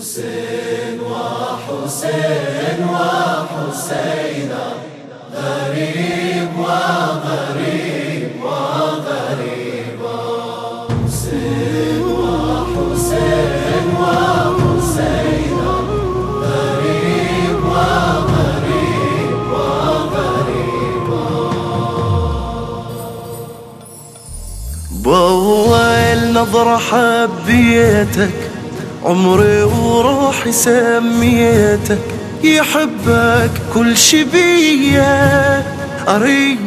حسين وحسين وحسينا غريب وغريب وغريب. حسين وحسين وحسينا غريب وغريب وغريب. بأول نظرة حبيتك عمري وروحي سميتك يحبك كل شي بيا. أريد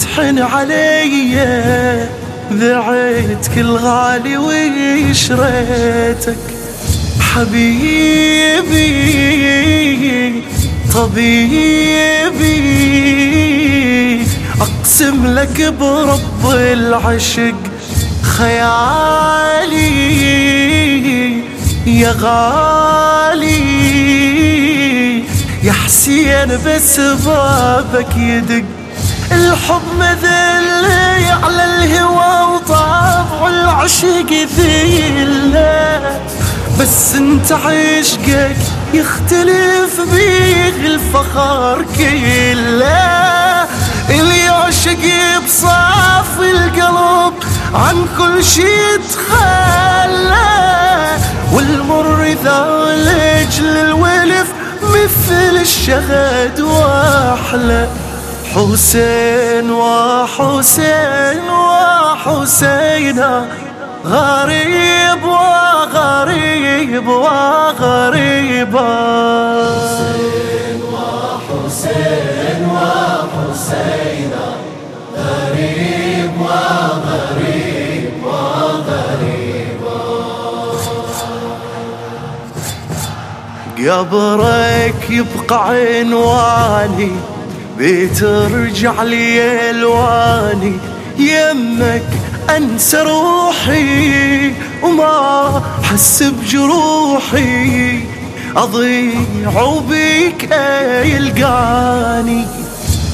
تحن عليا ذعيت كل غالي وشريتك. حبيبي طبيبي أقسم لك برب العشق خيالي. يا غالي يا حسين بس بابك يدق. الحب مذلي على الهوى وطابع العشق ذيله بس انت عشقك يختلف بيه الفخر كله. اللي يعشق بصاف القلب عن كل شي تخلى والمر ذا لجل الولف مثل الشهد وأحلى. حسين وحسين وحسينا غريب وغريب وغريبا قبرك يبقى عنواني بترجع لي ألواني. يمك أنسى روحي وما أحس بجروحي. أضيع وبيك يلقاني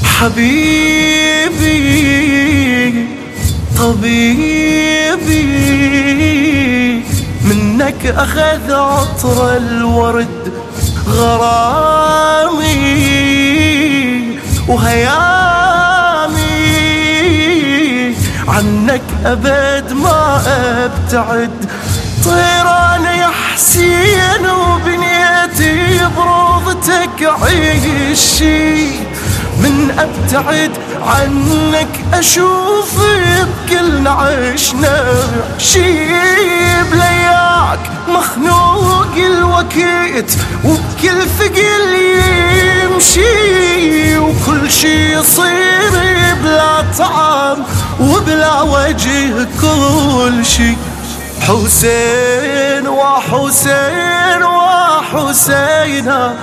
حبيبي طبيبي منك أخذ عطر الورد غرامي وهيامي. عنك أبد ما أبتعد. طيران يا حسين وبنيتي بروضتك عيشي. من أبتعد عنك أشوف بكل عشنا. شيب لياك مخنوق الوكيت وبكل ثقل يمشي. وكل شي يصير بلا طعم وبلا وجه كل شي. حسين وحسين وحسينا.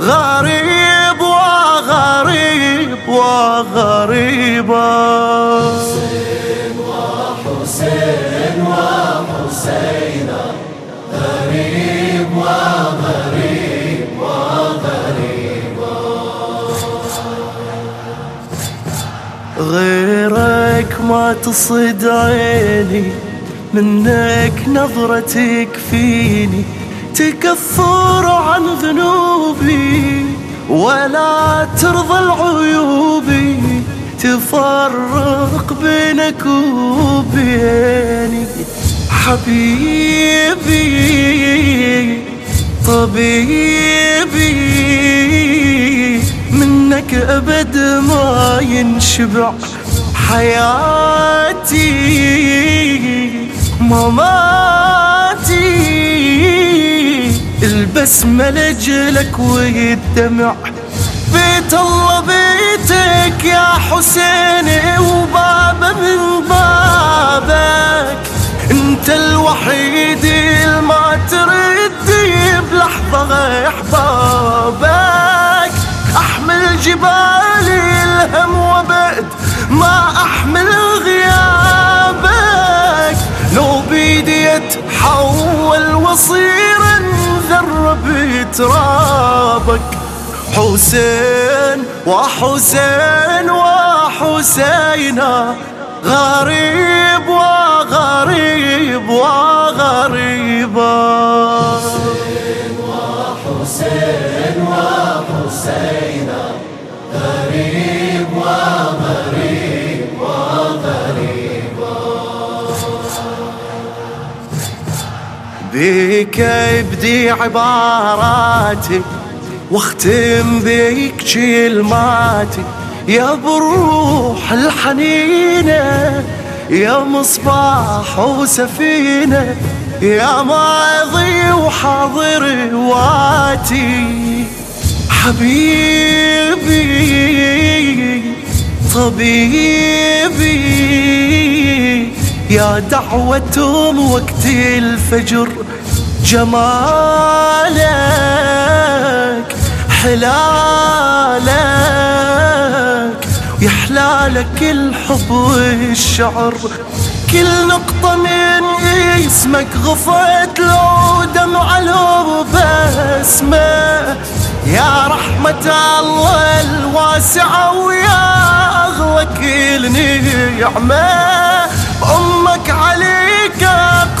غريب وغريب وغريبا حسين وحسين وحسينا غريب وغريب وغريب غيرك ما تصد عيني منك نظرتك فيني. تكفر عن ذنوبي ولا ترضى العيوبي تفرق بينك وبيني حبيبي طبيبي منك أبد ما ينشبع حياتي. مماتي البسمة لجلك والدمع. بيت الله بيتك يا حسين وبابا من بابك. انت الوحيد اللي ما ترد بلحظة إحبابك. أحمل جبالي الهم وبعد ما أحمل غيابك. لو بيدي اتحول انذر بترابك حسين وحسين وحسينا غريب وغريب وغريبا حسين وحسين غريب وغريب. بيك ابدي عباراتي واختم بيك كلماتي. يا بروح الحنينة يا مصباح وسفينة يا ماضي وحاضر واتي حبيبي طبيبي يا دعوة وقت الفجر جمالك حلالك يحلالك الحب والشعر. كل نقطة من اسمك غفت لو دمع لو بسمة يا رحمة الله الواسعة ويا أغلى كل نعمة.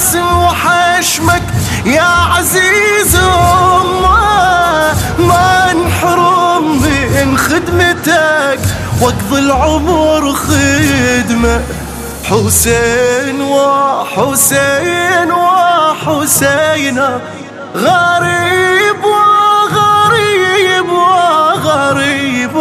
أقسم وحشمك يا عزيز أمة ما انحرم من خدمتك واقضي العمر خدمة. حسين وحسين وحسين غريب وغريب وغريب.